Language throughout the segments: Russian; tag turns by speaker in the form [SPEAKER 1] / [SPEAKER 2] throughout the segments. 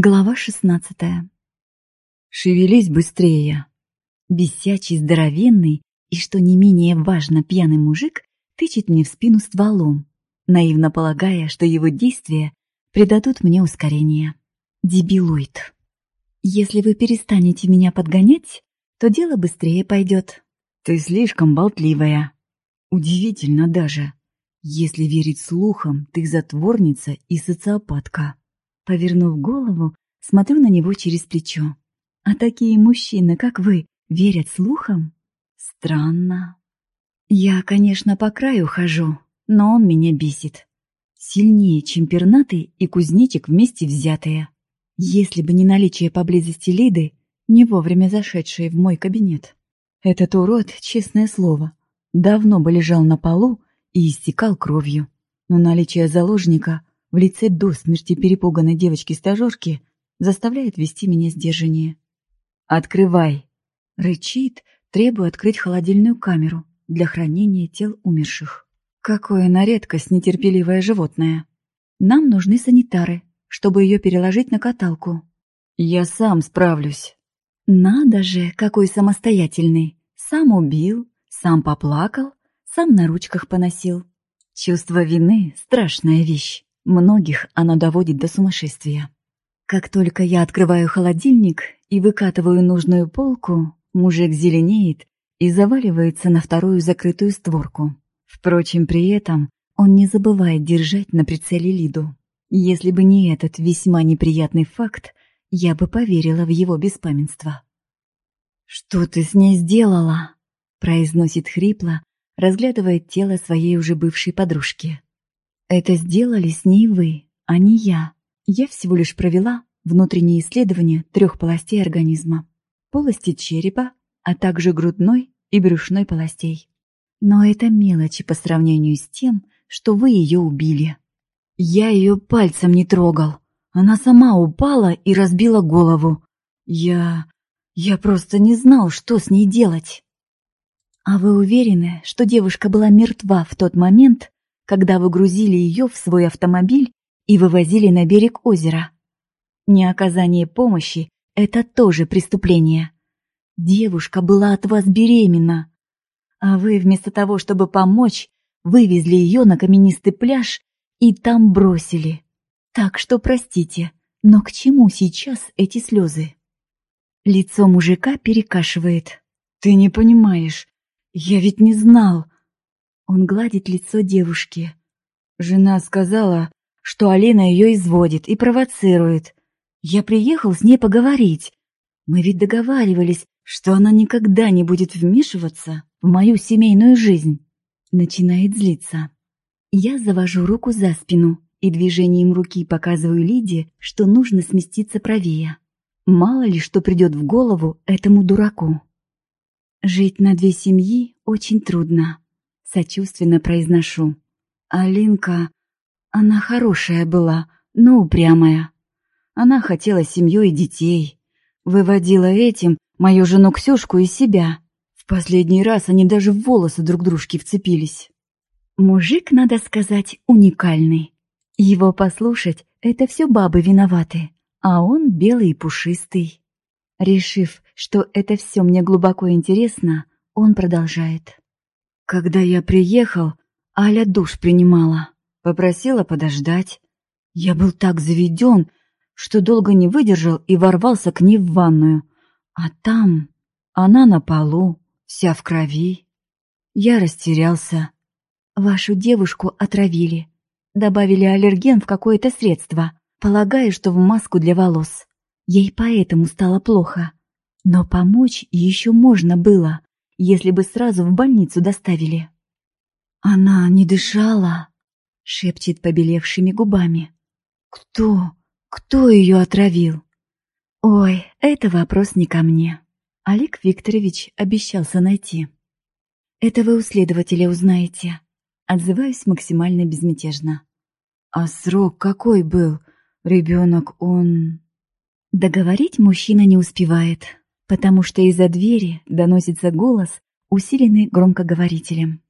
[SPEAKER 1] Глава шестнадцатая.
[SPEAKER 2] «Шевелись быстрее!»
[SPEAKER 1] Бесячий, здоровенный и, что не менее важно, пьяный мужик тычет мне в спину стволом, наивно полагая, что его действия придадут мне ускорение. Дебилоид. Если вы перестанете меня подгонять, то дело быстрее пойдет.
[SPEAKER 2] Ты слишком болтливая. Удивительно даже. Если верить слухам, ты затворница и социопатка.
[SPEAKER 1] Повернув голову, смотрю на него через плечо. А такие мужчины, как вы, верят слухам? Странно. Я, конечно, по краю хожу, но он меня бесит. Сильнее, чем пернатый и кузнечик вместе взятые. Если бы не наличие поблизости Лиды, не вовремя зашедшей в мой кабинет. Этот урод, честное слово, давно бы лежал на полу и истекал кровью. Но наличие заложника в лице до смерти перепуганной девочки-стажерки заставляет вести меня сдержаннее.
[SPEAKER 2] «Открывай!»
[SPEAKER 1] — рычит, требуя открыть холодильную камеру для хранения тел умерших. Какое на редкость нетерпеливое животное. Нам нужны санитары, чтобы ее переложить на каталку.
[SPEAKER 2] Я сам справлюсь.
[SPEAKER 1] Надо же, какой самостоятельный. Сам убил, сам поплакал, сам на ручках поносил. Чувство вины — страшная вещь. Многих оно доводит до сумасшествия. Как только я открываю холодильник и выкатываю нужную полку, мужик зеленеет и заваливается на вторую закрытую створку. Впрочем, при этом он не забывает держать на прицеле Лиду. Если бы не этот весьма неприятный факт, я бы поверила в его беспамятство. «Что ты с ней сделала?» — произносит хрипло, разглядывая тело своей уже бывшей подружки. Это сделали с ней вы, а не я. Я всего лишь провела внутреннее исследование трех полостей организма. Полости черепа, а также грудной и брюшной полостей. Но это мелочи по сравнению с тем, что вы ее убили. Я ее пальцем не трогал. Она сама упала и разбила голову. Я... я просто не знал, что с ней делать. А вы уверены, что девушка была мертва в тот момент, когда вы грузили ее в свой автомобиль и вывозили на берег озера. Неоказание помощи — это тоже преступление. Девушка была от вас беременна, а вы вместо того, чтобы помочь, вывезли ее на каменистый пляж и там бросили. Так что простите, но к чему сейчас эти слезы? Лицо мужика перекашивает. «Ты не понимаешь, я ведь не знал, он гладит лицо девушки. Жена сказала, что Алина ее изводит и провоцирует. Я приехал с ней поговорить. Мы ведь договаривались, что она никогда не будет вмешиваться в мою семейную жизнь. Начинает злиться. Я завожу руку за спину и движением руки показываю Лиде, что нужно сместиться правее. Мало ли что придет в голову этому дураку. Жить на две семьи очень трудно. Сочувственно произношу. Алинка, она хорошая была, но упрямая. Она хотела семью и детей. Выводила этим мою жену Ксюшку из себя. В последний раз они даже в волосы друг дружки вцепились. Мужик, надо сказать, уникальный. Его послушать — это все бабы виноваты, а он белый и пушистый. Решив, что это все мне глубоко интересно, он продолжает. Когда я приехал, Аля душ принимала. Попросила подождать. Я был так заведен, что долго не выдержал и ворвался к ней в ванную. А там она на полу, вся в крови. Я растерялся. Вашу девушку отравили. Добавили аллерген в какое-то средство, полагая, что в маску для волос. Ей поэтому стало плохо. Но помочь еще можно было если бы сразу в больницу доставили. Она не дышала, шепчет побелевшими губами. Кто, кто ее отравил? Ой, это вопрос не ко мне. Олег Викторович обещался найти. Это вы у следователя узнаете. Отзываюсь максимально безмятежно. А срок какой был? Ребенок, он... Договорить мужчина не успевает потому что из-за двери доносится голос, усиленный громкоговорителем.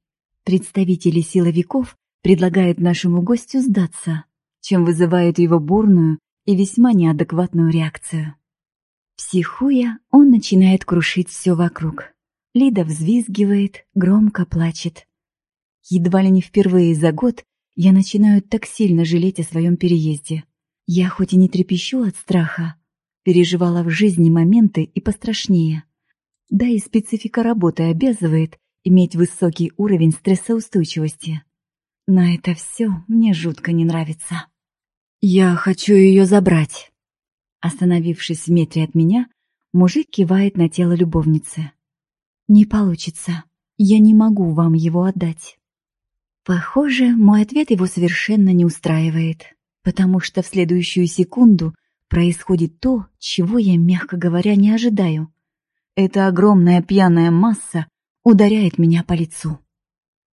[SPEAKER 1] Представители силовиков предлагают нашему гостю сдаться, чем вызывает его бурную и весьма неадекватную реакцию. Психуя, он начинает крушить все вокруг. Лида взвизгивает, громко плачет. Едва ли не впервые за год я начинаю так сильно жалеть о своем переезде. Я хоть и не трепещу от страха, переживала в жизни моменты и пострашнее. Да и специфика работы обязывает иметь высокий уровень стрессоустойчивости. На это все мне жутко не нравится. «Я хочу ее забрать». Остановившись в метре от меня, мужик кивает на тело любовницы. «Не получится. Я не могу вам его отдать». Похоже, мой ответ его совершенно не устраивает, потому что в следующую секунду происходит то, чего я, мягко говоря, не ожидаю. Эта огромная пьяная масса ударяет меня по лицу.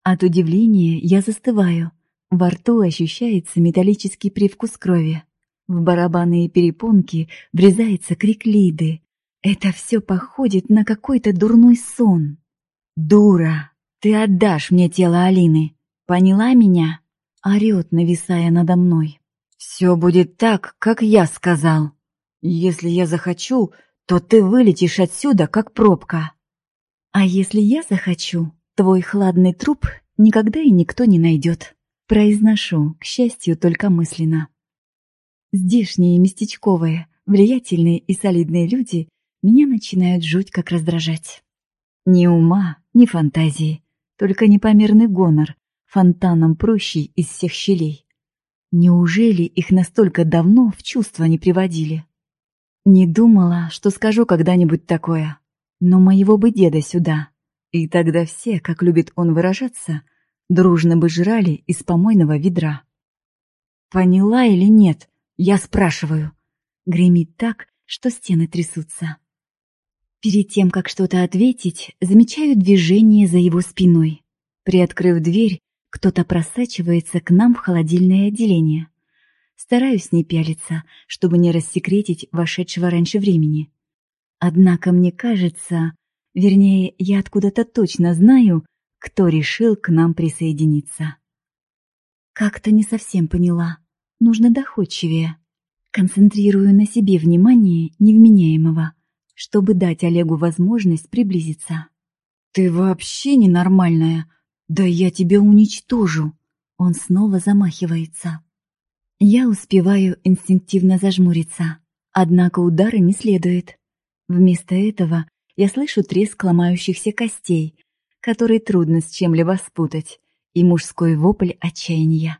[SPEAKER 1] От удивления я застываю. Во рту ощущается металлический привкус крови. В барабанные перепонки врезается крик Лиды. Это все походит на какой-то дурной сон. «Дура! Ты отдашь мне тело Алины! Поняла меня?» Орет, нависая надо мной. «Все будет так, как я сказал. Если я захочу, то ты вылетишь отсюда, как пробка. А если я захочу, Твой хладный труп никогда и никто не найдет. Произношу, к счастью, только мысленно. Здешние местечковые, влиятельные и солидные люди меня начинают жуть как раздражать. Ни ума, ни фантазии, только непомерный гонор, фонтаном прущий из всех щелей. Неужели их настолько давно в чувство не приводили? Не думала, что скажу когда-нибудь такое, но моего бы деда сюда, и тогда все, как любит он выражаться, дружно бы жрали из помойного ведра. «Поняла или нет?» Я спрашиваю. Гремит так, что стены трясутся. Перед тем, как что-то ответить, замечаю движение за его спиной. Приоткрыв дверь, кто-то просачивается к нам в холодильное отделение. Стараюсь не пялиться, чтобы не рассекретить вошедшего раньше времени. Однако мне кажется, Вернее, я откуда-то точно знаю, кто решил к нам присоединиться. Как-то не совсем поняла. Нужно доходчивее. Концентрирую на себе внимание невменяемого, чтобы дать Олегу возможность приблизиться. «Ты вообще ненормальная! Да я тебя уничтожу!» Он снова замахивается. Я успеваю инстинктивно зажмуриться, однако удара не следует. Вместо этого я слышу треск ломающихся костей, который трудно с чем-либо спутать, и мужской вопль отчаяния.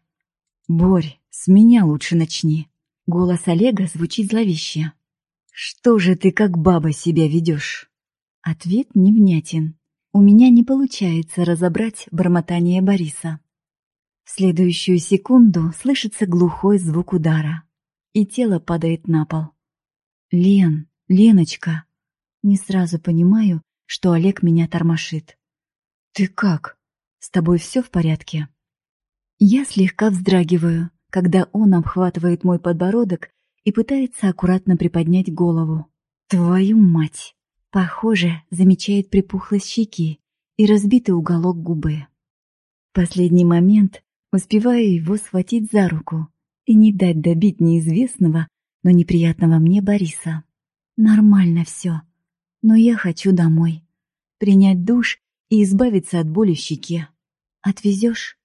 [SPEAKER 1] «Борь, с меня лучше начни». Голос Олега звучит зловеще. «Что же ты как баба себя ведешь?» Ответ невнятен. У меня не получается разобрать бормотание Бориса. В следующую секунду слышится глухой звук удара, и тело падает на пол. «Лен, Леночка!» Не сразу понимаю, что Олег меня тормошит. «Ты как? С тобой все в порядке?» Я слегка вздрагиваю, когда он обхватывает мой подбородок и пытается аккуратно приподнять голову. «Твою мать!» Похоже, замечает припухлость щеки и разбитый уголок губы. В последний момент успеваю его схватить за руку и не дать добить неизвестного, но неприятного мне Бориса. Нормально все. Но я хочу домой. Принять душ и избавиться от боли в щеке. Отвезешь?